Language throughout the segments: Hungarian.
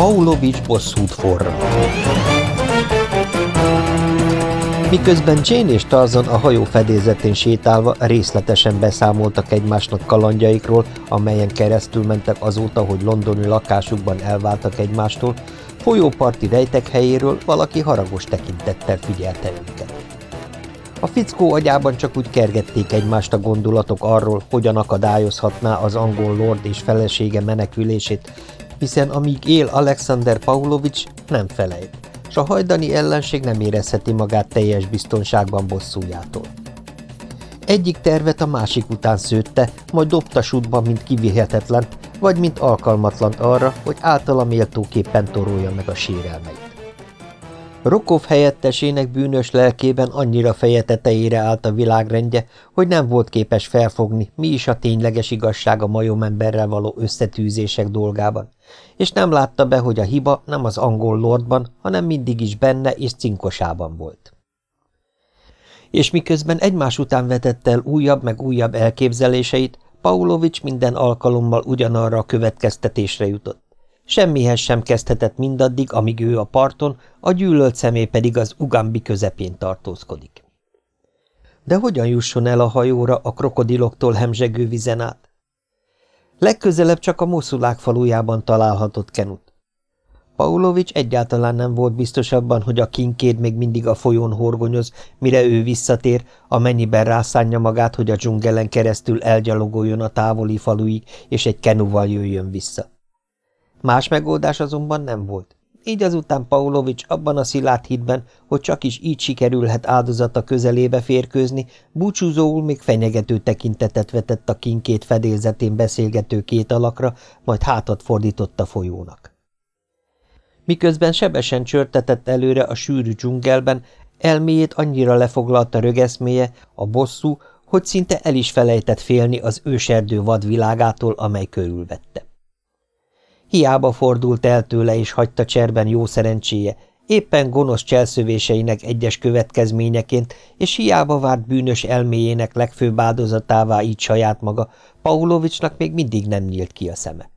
Paulovics bosszút forra. Miközben Jane és Tarzan a hajó fedélzetén sétálva részletesen beszámoltak egymásnak kalandjaikról, amelyen keresztül mentek azóta, hogy londoni lakásukban elváltak egymástól, folyóparti rejtek helyéről valaki haragos tekintettel figyelte őket. A fickó agyában csak úgy kergették egymást a gondolatok arról, hogyan akadályozhatná az angol lord és felesége menekülését, hiszen amíg él Alexander Paulovics, nem felejt, s a hajdani ellenség nem érezheti magát teljes biztonságban bosszújától. Egyik tervet a másik után szőtte, majd dobta sútba, mint kivihetetlen, vagy mint alkalmatlan arra, hogy általa méltóképpen torolja meg a sérelmeit. Rokov helyettesének bűnös lelkében annyira feje tetejére állt a világrendje, hogy nem volt képes felfogni, mi is a tényleges igazság a majomemberrel való összetűzések dolgában, és nem látta be, hogy a hiba nem az angol lordban, hanem mindig is benne és cinkosában volt. És miközben egymás után vetette el újabb meg újabb elképzeléseit, Paulovics minden alkalommal ugyanarra a következtetésre jutott. Semmihez sem kezdhetett mindaddig, amíg ő a parton, a gyűlölt személy pedig az Ugambi közepén tartózkodik. De hogyan jusson el a hajóra a krokodiloktól hemzsegő vizen át? Legközelebb csak a Moszulák falujában találhatott Kenut. Paulovics egyáltalán nem volt biztos abban, hogy a kinkéd még mindig a folyón horgonyoz, mire ő visszatér, amennyiben rászánja magát, hogy a dzsungelen keresztül elgyalogoljon a távoli faluig, és egy kenuval jöjjön vissza. Más megoldás azonban nem volt. Így azután Paulovics abban a szilárd hitben, hogy csak is így sikerülhet áldozata közelébe férkőzni, búcsúzóul még fenyegető tekintetet vetett a kinkét fedélzetén beszélgető két alakra, majd hátat fordított a folyónak. Miközben sebesen csörtetett előre a sűrű dzsungelben, elméjét annyira lefoglalta rögeszméje, a bosszú, hogy szinte el is felejtett félni az őserdő vadvilágától, amely körülvette. Hiába fordult el tőle és hagyta cserben jó szerencséje, éppen gonosz cselszövéseinek egyes következményeként, és hiába várt bűnös elméjének legfőbb áldozatává így saját maga, Paulovicsnak még mindig nem nyílt ki a szeme.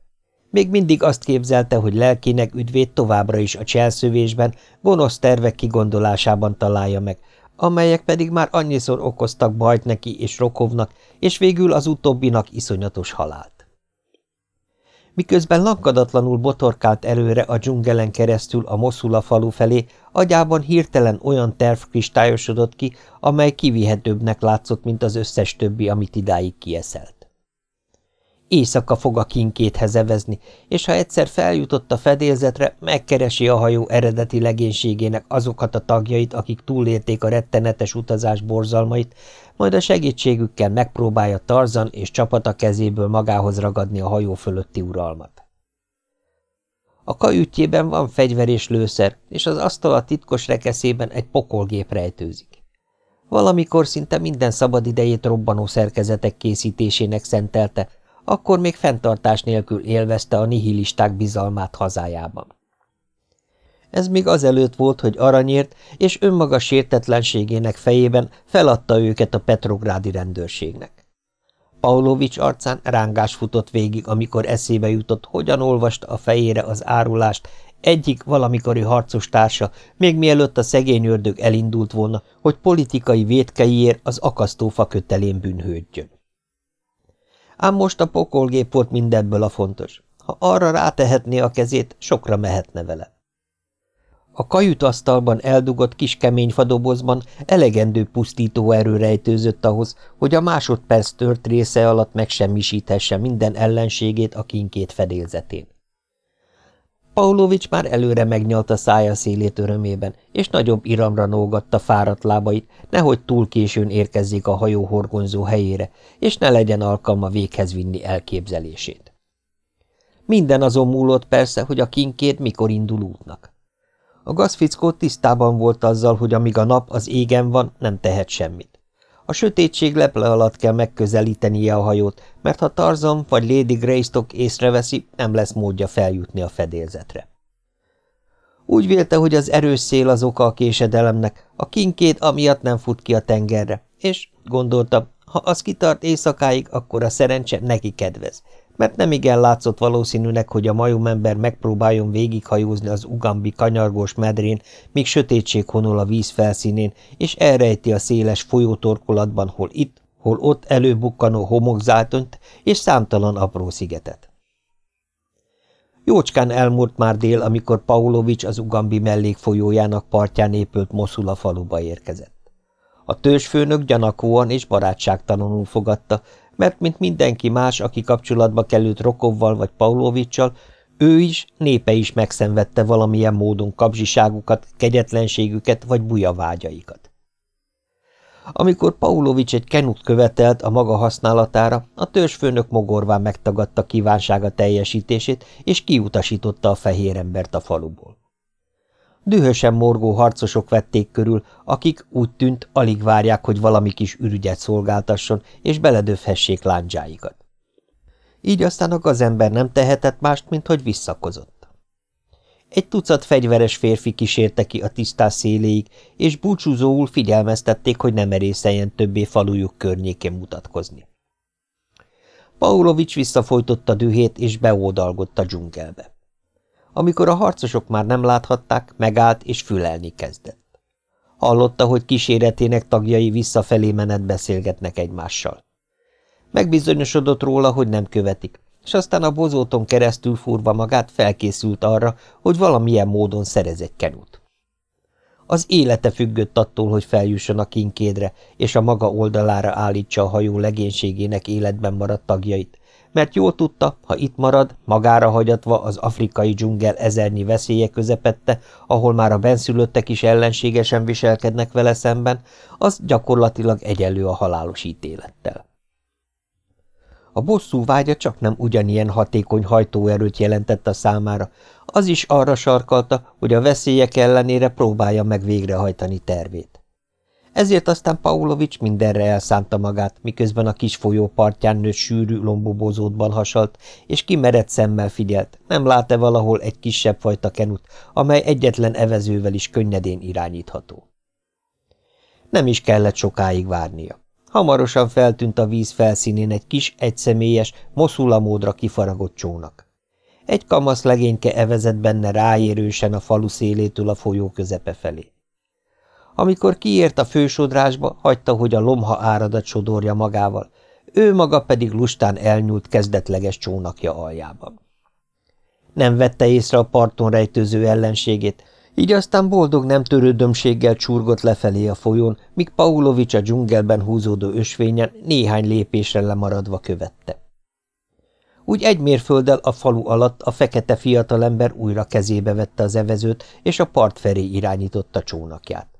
Még mindig azt képzelte, hogy lelkének üdvét továbbra is a cselszövésben, gonosz tervek kigondolásában találja meg, amelyek pedig már annyiszor okoztak bajt neki és Rokovnak, és végül az utóbbinak iszonyatos halált. Miközben lankadatlanul botorkált előre a dzsungelen keresztül a Moszula falu felé, agyában hirtelen olyan terv kristályosodott ki, amely kivihetőbbnek látszott, mint az összes többi, amit idáig kieszelt. Éjszaka fog a kinkét hezevezni, és ha egyszer feljutott a fedélzetre, megkeresi a hajó eredeti legénységének azokat a tagjait, akik túlélték a rettenetes utazás borzalmait, majd a segítségükkel megpróbálja Tarzan és csapata kezéből magához ragadni a hajó fölötti uralmat. A kajütjében van fegyver és lőszer, és az asztal a titkos rekeszében egy pokolgép rejtőzik. Valamikor szinte minden szabadidejét robbanó szerkezetek készítésének szentelte, akkor még fenntartás nélkül élvezte a nihilisták bizalmát hazájában. Ez még azelőtt volt, hogy aranyért és önmaga sértetlenségének fejében feladta őket a Petrográdi rendőrségnek. Paulovics arcán rángás futott végig, amikor eszébe jutott, hogyan olvasta a fejére az árulást egyik valamikori harcos társa, még mielőtt a szegény ördög elindult volna, hogy politikai vétkeiért az akasztófa kötelén bűnhődjön. Ám most a pokolgép volt mindebből a fontos. Ha arra rátehetné a kezét, sokra mehetne vele. A kajütasztalban eldugott kis kemény fadobozban elegendő pusztító erő rejtőzött ahhoz, hogy a másodperc tört része alatt megsemmisíthesse minden ellenségét a kinkét fedélzetén. Paulovics már előre megnyalta szája szélét örömében, és nagyobb iramra nógatta fáradt lábait, nehogy túl későn érkezzék a hajó horgonyzó helyére, és ne legyen alkalma véghez vinni elképzelését. Minden azon múlott persze, hogy a kinkéd mikor indul útnak. A gazfickó tisztában volt azzal, hogy amíg a nap az égen van, nem tehet semmit. A sötétség leple alatt kell megközelítenie a hajót, mert ha Tarzan vagy Lady Greystock észreveszi, nem lesz módja feljutni a fedélzetre. Úgy vélte, hogy az erős szél az oka a késedelemnek, a kinkéd amiatt nem fut ki a tengerre, és gondolta, ha az kitart éjszakáig, akkor a szerencse neki kedvez, mert nem igen látszott valószínűnek, hogy a majomember megpróbáljon végighajózni az ugambi kanyargós medrén, míg sötétség honol a víz felszínén, és elrejti a széles folyótorkolatban, hol itt, hol ott előbukkanó homokzátonyt és számtalan apró szigetet. Jócskán elmúlt már dél, amikor Paulovics az Ugambi mellékfolyójának partján épült Moszula faluba érkezett. A törzsfőnök gyanakóan és barátságtalanul fogadta, mert mint mindenki más, aki kapcsolatba került Rokovval vagy Paulovicsal, ő is, népe is megszenvedte valamilyen módon kapzsiságukat, kegyetlenségüket vagy bujavágyaikat. Amikor Paulovics egy kenut követelt a maga használatára, a törzsfőnök mogorván megtagadta kívánsága teljesítését, és kiutasította a fehér embert a faluból. Dühösen morgó harcosok vették körül, akik úgy tűnt, alig várják, hogy valami kis ürügyet szolgáltasson, és beledöfhessék lándzsáikat. Így aztán a gazember nem tehetett mást, mint hogy visszakozott. Egy tucat fegyveres férfi kísérte ki a tisztás széléig, és búcsúzóul figyelmeztették, hogy nem merészeljen többé falujuk környékén mutatkozni. Paulovics visszafolytotta dühét, és beódalgott a dzsungelbe. Amikor a harcosok már nem láthatták, megállt és fülelni kezdett. Hallotta, hogy kíséretének tagjai visszafelé menet beszélgetnek egymással. Megbizonyosodott róla, hogy nem követik, és aztán a bozóton keresztül furva magát felkészült arra, hogy valamilyen módon szerez egy kenut. Az élete függött attól, hogy feljusson a kinkédre, és a maga oldalára állítsa a hajó legénységének életben maradt tagjait, mert jól tudta, ha itt marad, magára hagyatva az afrikai dzsungel ezernyi veszélye közepette, ahol már a benszülöttek is ellenségesen viselkednek vele szemben, az gyakorlatilag egyenlő a halálos ítélettel. A bosszú vágya csak nem ugyanilyen hatékony hajtóerőt jelentett a számára, az is arra sarkalta, hogy a veszélyek ellenére próbálja meg végrehajtani tervét. Ezért aztán Paulovics mindenre elszánta magát, miközben a kis folyó partján nőtt sűrű lombobozódban hasalt, és kimerett szemmel figyelt, nem lát-e valahol egy kisebb fajta kenut, amely egyetlen evezővel is könnyedén irányítható. Nem is kellett sokáig várnia. Hamarosan feltűnt a víz felszínén egy kis, egyszemélyes, módra kifaragott csónak. Egy kamasz legényke evezett benne ráérősen a falu szélétől a folyó közepe felé. Amikor kiért a fősodrásba, hagyta, hogy a lomha áradat sodorja magával, ő maga pedig lustán elnyúlt kezdetleges csónakja aljában. Nem vette észre a parton rejtőző ellenségét, így aztán boldog nem törődömséggel csurgott lefelé a folyón, míg Paulovics a dzsungelben húzódó ösvényen néhány lépésre lemaradva követte. Úgy egy mérfölddel a falu alatt a fekete fiatalember újra kezébe vette az evezőt, és a part felé irányította csónakját.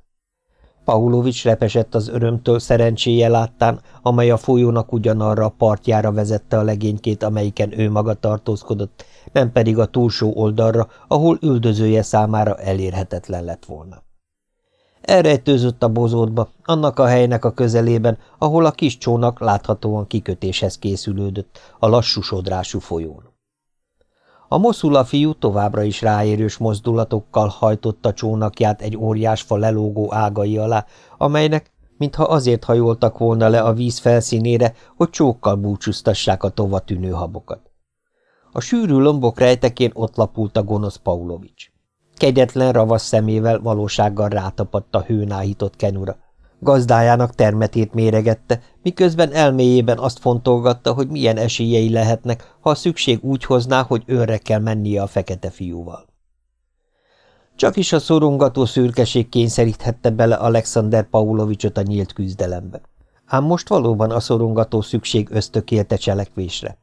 Paulovics repesett az örömtől szerencséje láttán, amely a folyónak ugyanarra a partjára vezette a legénykét, amelyiken ő maga tartózkodott, nem pedig a túlsó oldalra, ahol üldözője számára elérhetetlen lett volna. Elrejtőzött a bozótba, annak a helynek a közelében, ahol a kis csónak láthatóan kikötéshez készülődött, a lassú sodrású folyón. A moszula fiú továbbra is ráérős mozdulatokkal hajtotta csónakját egy óriás fa lelógó ágai alá, amelynek, mintha azért hajoltak volna le a víz felszínére, hogy csókkal búcsúztassák a tova tűnő habokat. A sűrű lombok rejtekén ott lapult a gonosz Paulovics. Kegyetlen ravasz szemével valósággal rátapadt a hőnáhított kenura. Gazdájának termetét méregette, miközben elméjében azt fontolgatta, hogy milyen esélyei lehetnek, ha szükség úgy hozná, hogy őre kell mennie a fekete fiúval. Csak is a szorongató szürkeség kényszeríthette bele Alexander Paulovicsot a nyílt küzdelembe. Ám most valóban a szorongató szükség ösztökélte cselekvésre.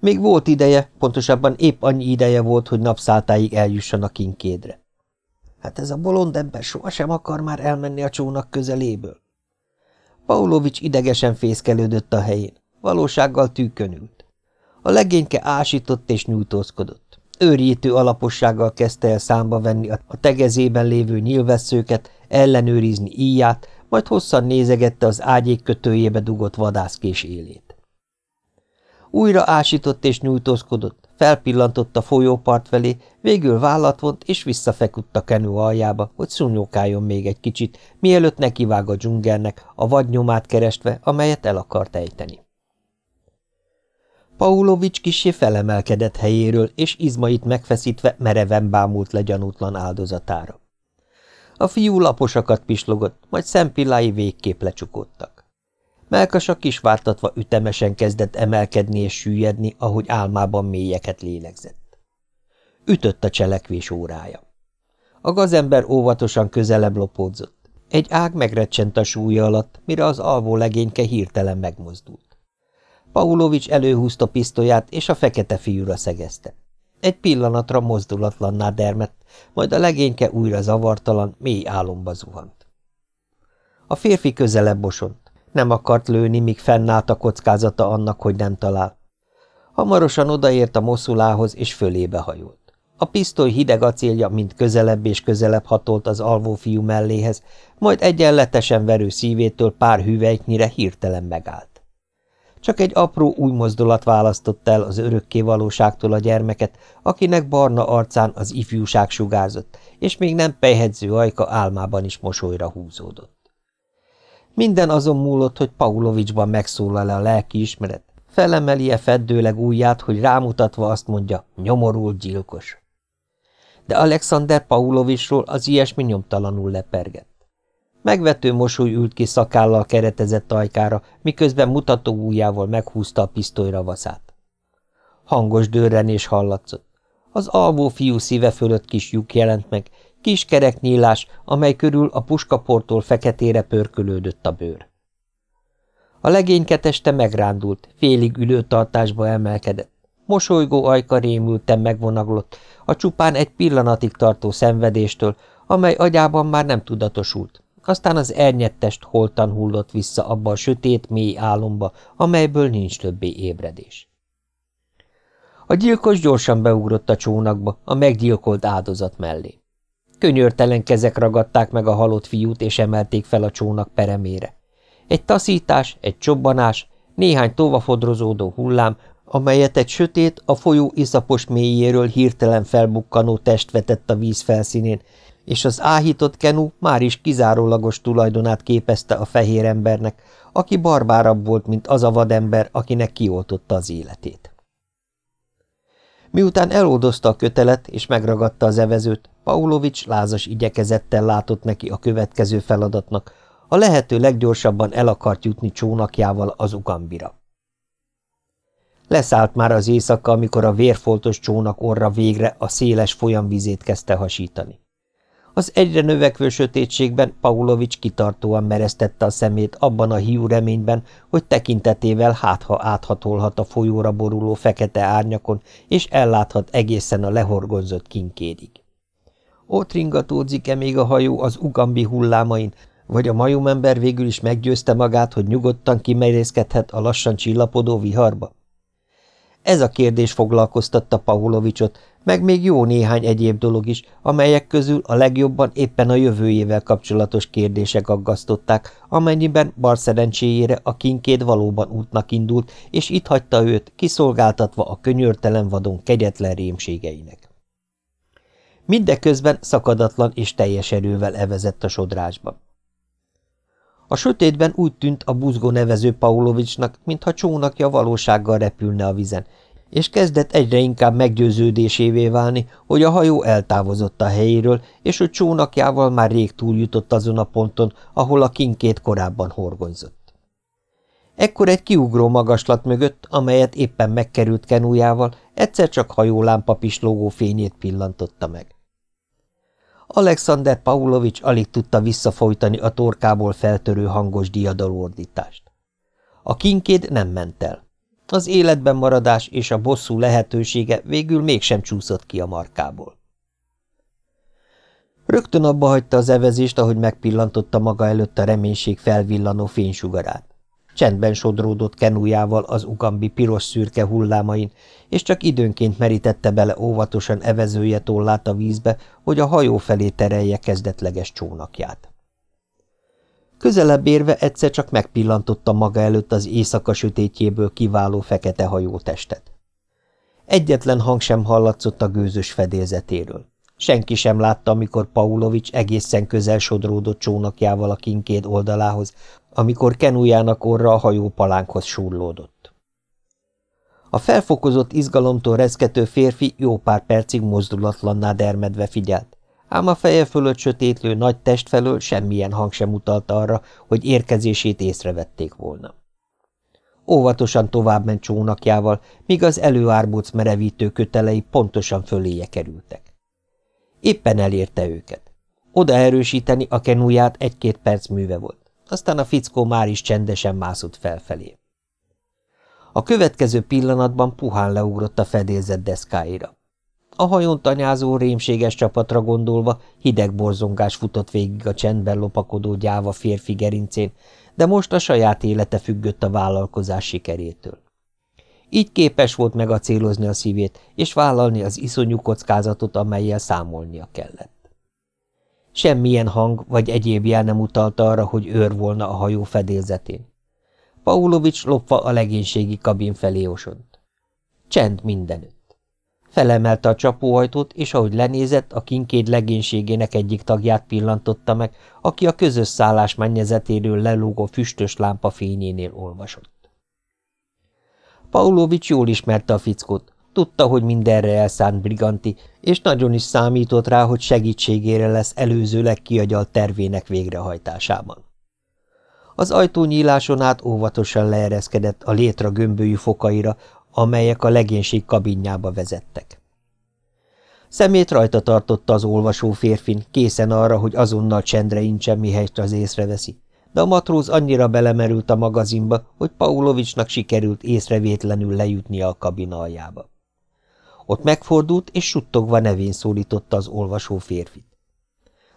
Még volt ideje, pontosabban épp annyi ideje volt, hogy napszáltáig eljusson a kinkédre. Hát ez a bolond ember sohasem akar már elmenni a csónak közeléből. Paulovics idegesen fészkelődött a helyén, valósággal tűkönült. A legényke ásított és nyújtózkodott. Őrjítő alapossággal kezdte el számba venni a tegezében lévő nyilvesszőket, ellenőrizni íját, majd hosszan nézegette az ágyék kötőjébe dugott vadászkés élét. Újra ásított és nyújtózkodott, felpillantott a folyópart felé, végül vállat vont és visszafeküdt a kenő aljába, hogy szúnyókáljon még egy kicsit, mielőtt nekivág a dzsungelnek, a vadnyomát keresve, amelyet el akart ejteni. Paulovics kisé felemelkedett helyéről, és izmait megfeszítve mereven bámult le gyanútlan áldozatára. A fiú laposakat pislogott, majd szempillái végképp lecsukódtak. Melkasa kisvártatva ütemesen kezdett emelkedni és süllyedni, ahogy álmában mélyeket lélegzett. Ütött a cselekvés órája. A gazember óvatosan közelebb lopódzott. Egy ág megrecsent a súlya alatt, mire az alvó legényke hirtelen megmozdult. Paulovics előhúzta pisztolyát, és a fekete fiúra szegezte. Egy pillanatra mozdulatlanná dermett, majd a legényke újra zavartalan, mély álomba zuhant. A férfi közelebb bosont. Nem akart lőni, míg fennállt a kockázata annak, hogy nem talál. Hamarosan odaért a moszulához, és fölébe hajolt. A pisztoly hideg acélja mind közelebb és közelebb hatolt az alvó fiú melléhez, majd egyenletesen verő szívétől pár hüvelyknyire hirtelen megállt. Csak egy apró új mozdulat választott el az örökké valóságtól a gyermeket, akinek barna arcán az ifjúság sugárzott, és még nem pejhedző ajka álmában is mosolyra húzódott. Minden azon múlott, hogy Paulovicsban megszólal-e a lelkiismeret, felemeli-e feddőleg ujját, hogy rámutatva azt mondja, nyomorult gyilkos. De Alexander Paulovicsról az ilyesmi nyomtalanul lepergett. Megvető mosoly ült ki szakállal keretezett ajkára, miközben mutató ujjával meghúzta a pisztoly ravaszát. Hangos dörrenés hallatszott. Az alvó fiú szíve fölött kis lyuk jelent meg, kis kerek nyílás, amely körül a puskaportól feketére pörkölődött a bőr. A legényke teste megrándult, félig ülőtartásba emelkedett. Mosolygó ajka rémülten megvonaglott, a csupán egy pillanatig tartó szenvedéstől, amely agyában már nem tudatosult, aztán az ernyett test holtan hullott vissza abba a sötét, mély álomba, amelyből nincs többé ébredés. A gyilkos gyorsan beugrott a csónakba, a meggyilkolt áldozat mellé. Könyörtelen kezek ragadták meg a halott fiút, és emelték fel a csónak peremére. Egy taszítás, egy csobbanás, néhány tovafodrozódó hullám, amelyet egy sötét, a folyó iszapos mélyéről hirtelen felbukkanó test vetett a víz felszínén, és az áhított Kenú már is kizárólagos tulajdonát képezte a fehér embernek, aki barbárabb volt, mint az a vadember, akinek kioltotta az életét. Miután eloldozta a kötelet és megragadta az evezőt, Paulovics lázas igyekezettel látott neki a következő feladatnak, a lehető leggyorsabban el akart jutni csónakjával az Ugambira. Leszállt már az éjszaka, amikor a vérfoltos csónak orra végre a széles folyamvizét kezdte hasítani. Az egyre növekvő sötétségben Paulovics kitartóan mereztette a szemét abban a hiú reményben, hogy tekintetével hátha áthatolhat a folyóra boruló fekete árnyakon, és elláthat egészen a lehorgonzott kinkédig. Ott ringatódzik-e még a hajó az ugambi hullámain, vagy a majomember végül is meggyőzte magát, hogy nyugodtan kimerészkedhet a lassan csillapodó viharba? Ez a kérdés foglalkoztatta Paulovicsot, meg még jó néhány egyéb dolog is, amelyek közül a legjobban éppen a jövőjével kapcsolatos kérdések aggasztották, amennyiben bar szerencséjére a kinkéd valóban útnak indult, és itt hagyta őt, kiszolgáltatva a könyörtelen vadon kegyetlen rémségeinek. Mindeközben szakadatlan és teljes erővel evezett a sodrásba. A sötétben úgy tűnt a buzgó nevező Paulovicsnak, mintha csónakja valósággal repülne a vizen, és kezdett egyre inkább meggyőződésévé válni, hogy a hajó eltávozott a helyéről, és hogy csónakjával már rég túljutott azon a ponton, ahol a kinkét korábban horgonyzott. Ekkor egy kiugró magaslat mögött, amelyet éppen megkerült kenújával, egyszer csak hajólámpa pislógó fényét pillantotta meg. Alexander Paulovics alig tudta visszafolytani a torkából feltörő hangos diadalordítást. A kinkéd nem ment el. Az életben maradás és a bosszú lehetősége végül mégsem csúszott ki a markából. Rögtön abba hagyta az evezést, ahogy megpillantotta maga előtt a reménység felvillanó fénysugarát. Csendben sodródott kenújával az ugambi piros-szürke hullámain, és csak időnként merítette bele óvatosan evezője tollát a vízbe, hogy a hajó felé terelje kezdetleges csónakját. Közelebb érve egyszer csak megpillantotta maga előtt az éjszaka sötétjéből kiváló fekete hajótestet. Egyetlen hang sem hallatszott a gőzös fedélzetéről. Senki sem látta, amikor Paulovics egészen közel sodródott csónakjával a kinkéd oldalához, amikor kenújának orra a hajó palánkhoz súrlódott. A felfokozott izgalomtól reszkető férfi jó pár percig mozdulatlanná dermedve figyelt, ám a feje fölött sötétlő nagy test felől semmilyen hang sem utalta arra, hogy érkezését észrevették volna. Óvatosan továbbment csónakjával, míg az előárbóc merevítő kötelei pontosan föléje kerültek. Éppen elérte őket. Oda erősíteni a kenúját egy-két perc műve volt, aztán a fickó már is csendesen mászott felfelé. A következő pillanatban puhán leugrott a fedélzett deszkáira. A hajón tanyázó rémséges csapatra gondolva hideg borzongás futott végig a csendben lopakodó gyáva férfi gerincén, de most a saját élete függött a vállalkozás sikerétől. Így képes volt megacélozni a szívét, és vállalni az iszonyú kockázatot, amelyel számolnia kellett. Semmilyen hang vagy egyéb jel nem utalta arra, hogy őr volna a hajó fedélzetén. Paulovics lopva a legénységi kabin felé osont. Csend mindenütt. Felemelte a csapóhajtót, és ahogy lenézett, a kinkéd legénységének egyik tagját pillantotta meg, aki a közös szállás mennyezetéről lelógó füstös lámpa fényénél olvasott. Paulovics jól ismerte a fickót, tudta, hogy mindenre elszánt briganti, és nagyon is számított rá, hogy segítségére lesz előzőleg kiagyalt tervének végrehajtásában. Az ajtónyíláson át óvatosan leereszkedett a létra gömbölyű fokaira, amelyek a legénység kabinjába vezettek. Szemét rajta tartotta az olvasó férfin, készen arra, hogy azonnal csendre incsen, mihelyt az észreveszi, de a matróz annyira belemerült a magazinba, hogy Paulovicsnak sikerült észrevétlenül lejutnia a kabin aljába. Ott megfordult, és suttogva nevén szólította az olvasó férfit.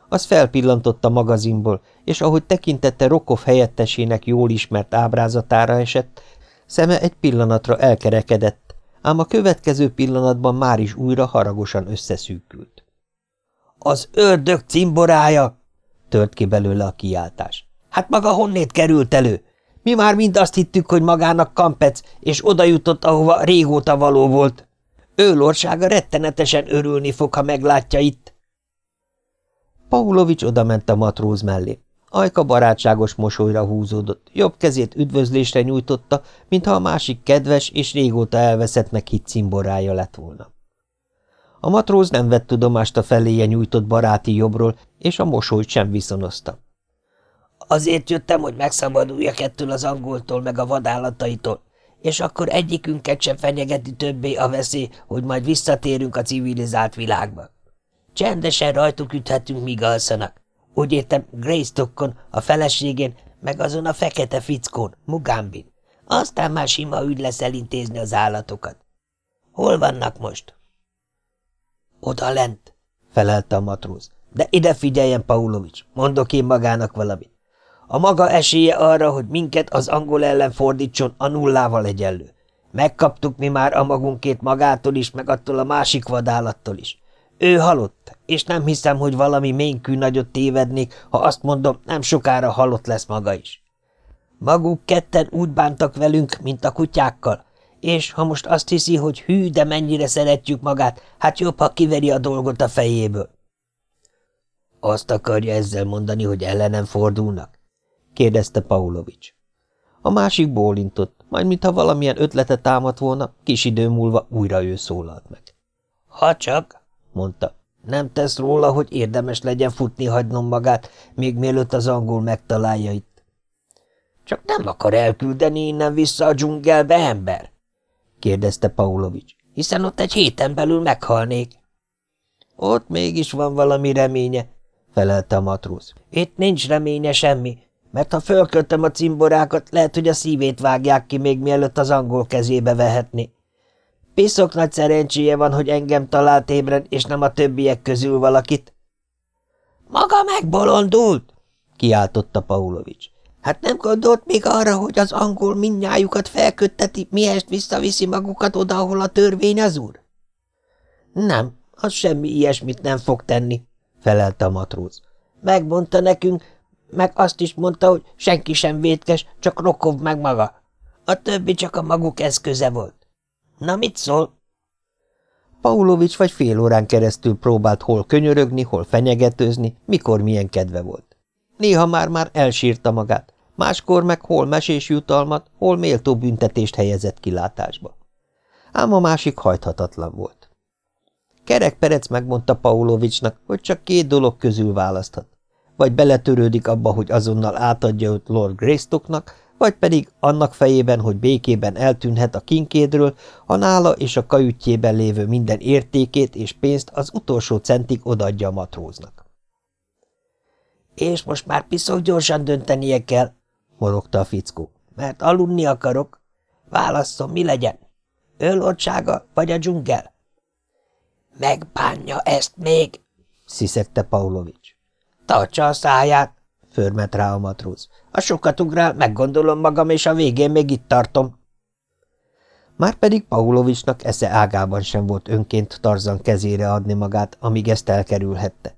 Az felpillantott a magazinból, és ahogy tekintette Rokov helyettesének jól ismert ábrázatára esett, szeme egy pillanatra elkerekedett, ám a következő pillanatban már is újra haragosan összeszűkült. – Az ördög cimborája! – tört ki belőle a kiáltás. – Hát maga honnét került elő? Mi már mind azt hittük, hogy magának kampec, és oda jutott, ahova régóta való volt. Ő lorsága rettenetesen örülni fog, ha meglátja itt. Paulovics odament a matróz mellé. Ajka barátságos mosolyra húzódott, jobb kezét üdvözlésre nyújtotta, mintha a másik kedves és régóta elveszettnek hit cimborája lett volna. A matróz nem vett tudomást a feléje nyújtott baráti jobbról, és a mosolyt sem viszonozta. Azért jöttem, hogy megszabaduljak ettől az angoltól meg a vadállataitól, és akkor egyikünket sem fenyegeti többé a veszély, hogy majd visszatérünk a civilizált világba. Csendesen rajtuk üthetünk, míg alszanak. Úgy értem Greystockon, a feleségén, meg azon a fekete fickón, Mugambin. Aztán már sima ügy lesz elintézni az állatokat. Hol vannak most? Oda lent, felelte a matróz. De ide figyeljen, Paulovics, mondok én magának valamit. A maga esélye arra, hogy minket az angol ellen fordítson, a nullával egyenlő. Megkaptuk mi már a magunkét magától is, meg attól a másik vadállattól is. Ő halott, és nem hiszem, hogy valami ménkű nagyot tévednék, ha azt mondom, nem sokára halott lesz maga is. Maguk ketten úgy bántak velünk, mint a kutyákkal, és ha most azt hiszi, hogy hű, de mennyire szeretjük magát, hát jobb, ha kiveri a dolgot a fejéből. Azt akarja ezzel mondani, hogy ellenem fordulnak? Kérdezte Paulovics. A másik bólintott, majd mintha valamilyen ötlete támadt volna, kis idő múlva újra ő szólalt meg. Ha csak, mondta. Nem tesz róla, hogy érdemes legyen futni hagynom magát, még mielőtt az angol megtalálja itt. Csak nem akar elküldeni innen vissza a dzsungelbe ember? kérdezte Paulovics, hiszen ott egy héten belül meghalnék. Ott mégis van valami reménye, felelte a matróz. Itt nincs reménye semmi, mert ha fölköltöm a cimborákat, lehet, hogy a szívét vágják ki, még mielőtt az angol kezébe vehetné. Piszok nagy szerencséje van, hogy engem talált ébren, és nem a többiek közül valakit. Maga megbolondult, kiáltotta Paulovics. Hát nem gondolt még arra, hogy az angol mindnyájukat felkötteti, miest visszaviszi magukat oda, ahol a törvény az úr? Nem, az semmi ilyesmit nem fog tenni, felelte a matróz. Megmondta nekünk, meg azt is mondta, hogy senki sem vétkes, csak Rokov meg maga. A többi csak a maguk eszköze volt. Na, mit szól? Paulovics vagy fél órán keresztül próbált hol könyörögni, hol fenyegetőzni, mikor milyen kedve volt. Néha már-már elsírta magát, máskor meg hol mesés jutalmat, hol méltó büntetést helyezett kilátásba. ám a másik hajthatatlan volt. Kerek Perec megmondta Paulovicsnak, hogy csak két dolog közül választhat. Vagy beletörődik abba, hogy azonnal átadja őt Lord Greystocknak, vagy pedig annak fejében, hogy békében eltűnhet a kinkédről, a nála és a kajütjében lévő minden értékét és pénzt az utolsó centig odaadja a matróznak. – És most már piszok gyorsan döntenie kell – morogta a fickó – mert aludni akarok. Válasszom, mi legyen? Őlortsága vagy a dzsungel? – Megbánja ezt még – sziszegte Paulovics. – Tartsa a száját förmet rá a matróz. A sokat ugrál, meggondolom magam, és a végén még itt tartom. Márpedig Paulovicsnak esze ágában sem volt önként Tarzan kezére adni magát, amíg ezt elkerülhette.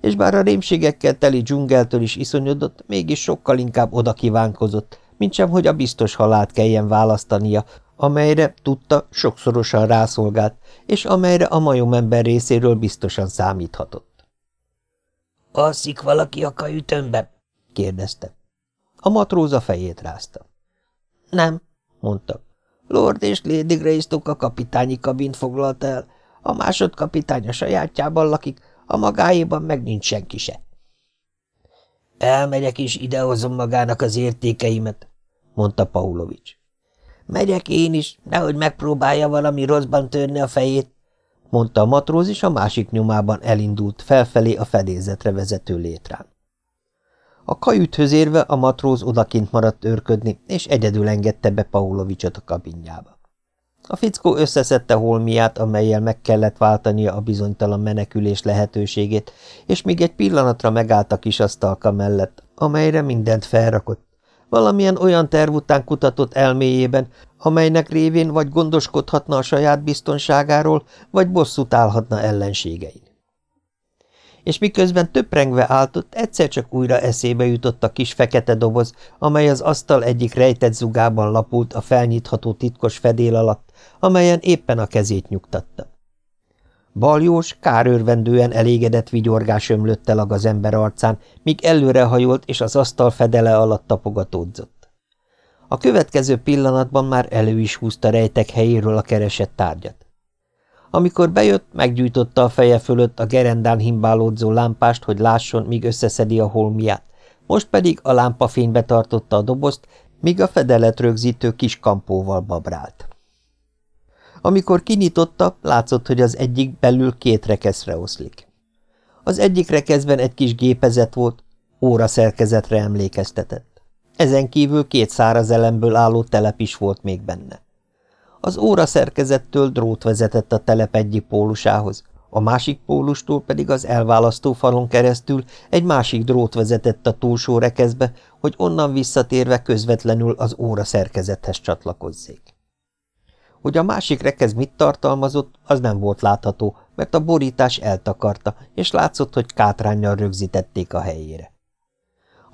És bár a rémségekkel teli dzsungeltől is iszonyodott, mégis sokkal inkább oda kívánkozott, mint hogy a biztos halált kelljen választania, amelyre, tudta, sokszorosan rászolgált, és amelyre a majomember részéről biztosan számíthatott. – Alszik valaki a kajütönben? – kérdezte. A matróz a fejét rázta. – Nem – mondta. – Lord és Lady Greystock a kapitányi kabint foglalta el, a másodkapitány a sajátjában lakik, a magáéban meg nincs senki se. – Elmegyek és idehozom magának az értékeimet – mondta Paulovics. – Megyek én is, nehogy megpróbálja valami rosszban törni a fejét mondta a matróz, és a másik nyomában elindult felfelé a fedélzetre vezető létrán. A kajüthöz érve a matróz odakint maradt őrködni, és egyedül engedte be Paulovicsot a kabinjába. A fickó összeszedte holmiát, amelyel meg kellett váltania a bizonytalan menekülés lehetőségét, és még egy pillanatra megállt a kis asztalka mellett, amelyre mindent felrakott, Valamilyen olyan terv után kutatott elméjében, amelynek révén vagy gondoskodhatna a saját biztonságáról, vagy bosszút állhatna ellenségein. És miközben töprengve álltott, egyszer csak újra eszébe jutott a kis fekete doboz, amely az asztal egyik rejtett zugában lapult a felnyitható titkos fedél alatt, amelyen éppen a kezét nyugtatta. Baljós, kárőrvendően elégedett vigyorgás ömlött el a gazember arcán, míg előrehajolt és az asztal fedele alatt tapogatódzott. A következő pillanatban már elő is húzta rejtek helyéről a keresett tárgyat. Amikor bejött, meggyújtotta a feje fölött a gerendán himbálódzó lámpást, hogy lásson, míg összeszedi a holmiát, most pedig a lámpafénybe tartotta a dobozt, míg a fedelet rögzítő kis kampóval babrált. Amikor kinyitotta, látszott, hogy az egyik belül két rekeszre oszlik. Az egyik rekeszben egy kis gépezet volt, óra szerkezetre emlékeztetett. Ezen kívül két száraz elemből álló telep is volt még benne. Az óra szerkezettől drót vezetett a telep egyik pólusához, a másik pólustól pedig az elválasztó falon keresztül egy másik drót vezetett a túlsó rekeszbe, hogy onnan visszatérve közvetlenül az óra szerkezethez csatlakozzék. Hogy a másik rekez mit tartalmazott, az nem volt látható, mert a borítás eltakarta, és látszott, hogy kátránnyal rögzítették a helyére.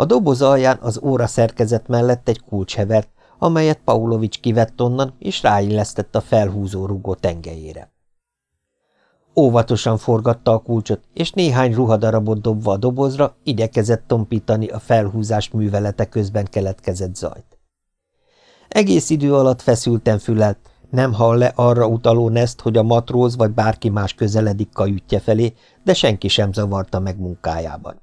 A doboz alján az óra szerkezet mellett egy kulcs hevert, amelyet Paulovics kivett onnan, és ráillesztett a felhúzó rugó tengelyére. Óvatosan forgatta a kulcsot, és néhány ruhadarabot dobva a dobozra igyekezett tompítani a felhúzás művelete közben keletkezett zajt. Egész idő alatt feszülten fülelt, nem hall le arra utaló neszt, hogy a matróz vagy bárki más közeledik kajütje felé, de senki sem zavarta meg munkájában.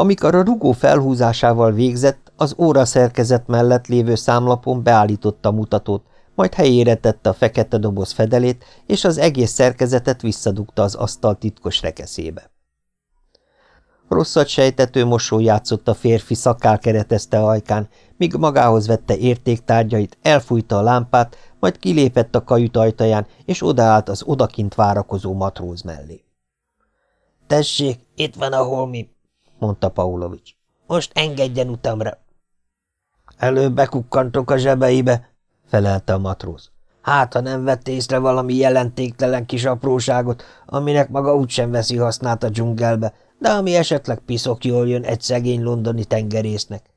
Amikor a rugó felhúzásával végzett, az óra szerkezet mellett lévő számlapon beállította mutatót, majd helyére tette a fekete doboz fedelét, és az egész szerkezetet visszadugta az asztal titkos rekeszébe. Rosszat sejtető mosó játszott a férfi szakál keretezte ajkán, míg magához vette értéktárgyait, elfújta a lámpát, majd kilépett a kajüt ajtaján, és odaállt az odakint várakozó matróz mellé. – Tessék, itt van a holmi, mondta Paulovics. Most engedjen utamra. Előbb bekukkantok a zsebeibe, felelte a matróz. Hát, ha nem vett észre valami jelentéktelen kis apróságot, aminek maga úgysem veszi hasznát a dzsungelbe, de ami esetleg piszok jól jön egy szegény londoni tengerésznek.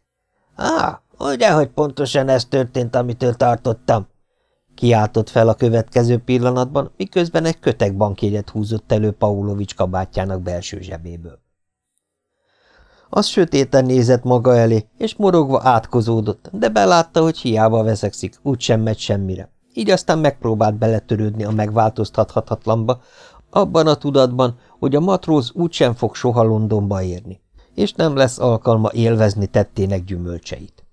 Á, ugye, hogy pontosan ez történt, amitől tartottam. Kiáltott fel a következő pillanatban, miközben egy kötek bankjegyet húzott elő Paulovics kabátjának belső zsebéből. Az sötéten nézett maga elé, és morogva átkozódott, de belátta, hogy hiába veszekszik, úgysem megy semmire. Így aztán megpróbált beletörődni a megváltoztathatatlanba, abban a tudatban, hogy a matróz úgysem fog soha Londonba érni, és nem lesz alkalma élvezni tettének gyümölcseit.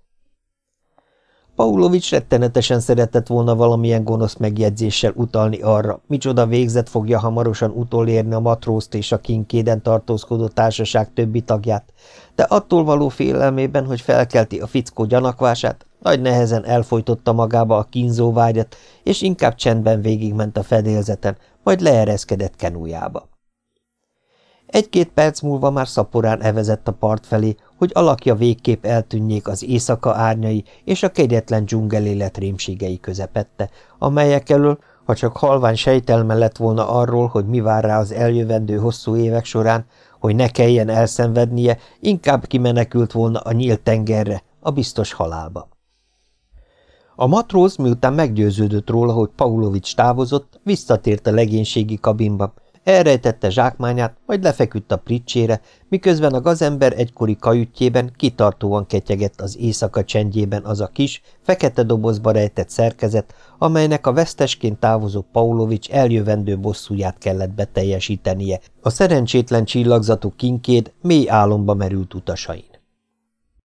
Paulovics rettenetesen szeretett volna valamilyen gonosz megjegyzéssel utalni arra, micsoda végzet fogja hamarosan utolérni a matrózt és a kinkéden tartózkodó társaság többi tagját, de attól való félelmében, hogy felkelti a fickó gyanakvását, nagy nehezen elfolytotta magába a kínzó vágyat, és inkább csendben végigment a fedélzeten, majd leereszkedett kenújába. Egy-két perc múlva már szaporán evezett a part felé, hogy alakja végképp eltűnjék az éjszaka árnyai és a kegyetlen dzsungelélet rémségei közepette, amelyek elől, ha csak halvány sejtelme lett volna arról, hogy mi vár rá az eljövendő hosszú évek során, hogy ne kelljen elszenvednie, inkább kimenekült volna a nyílt tengerre, a biztos halálba. A matróz, miután meggyőződött róla, hogy Paulovics távozott, visszatért a legénységi kabinba, elrejtette zsákmányát, majd lefeküdt a pricsére, miközben a gazember egykori kajütjében kitartóan ketyegett az éjszaka csendjében az a kis, fekete dobozba rejtett szerkezet, amelynek a vesztesként távozó Paulovics eljövendő bosszúját kellett beteljesítenie a szerencsétlen csillagzatú kinkéd mély álomba merült utasain.